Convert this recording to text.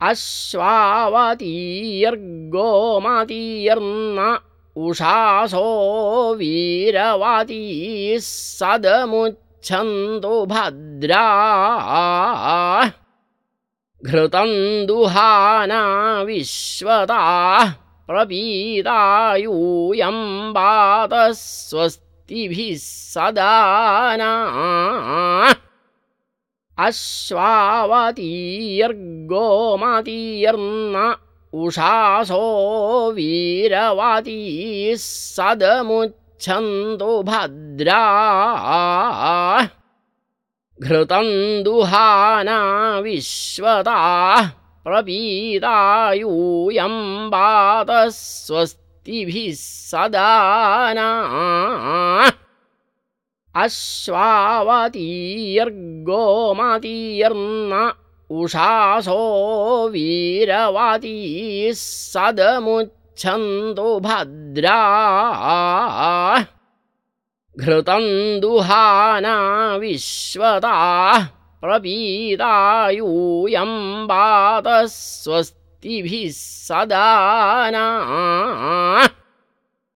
अश्वावतीर्गोमतीर्न उषासो वीरवतीः सदमुच्छन्तु भद्रा। घृतं दुहाना विश्वताः प्रपीता यूयं स्वस्तिभिः सदा अश्वावतीर्गोमतीर्न उषासो वीरवतीः सदमुच्छन्तु भद्रा घृतं दुहाना विश्वताः यूयं स्वस्तिभिः सदा अश्वावतीर्गोमतीर्न उषासो वीरवतीः सदमुच्छन्तु भद्रा। घृतं दुहाना विश्वताः प्रपीता यूयं स्वस्तिभिः सदा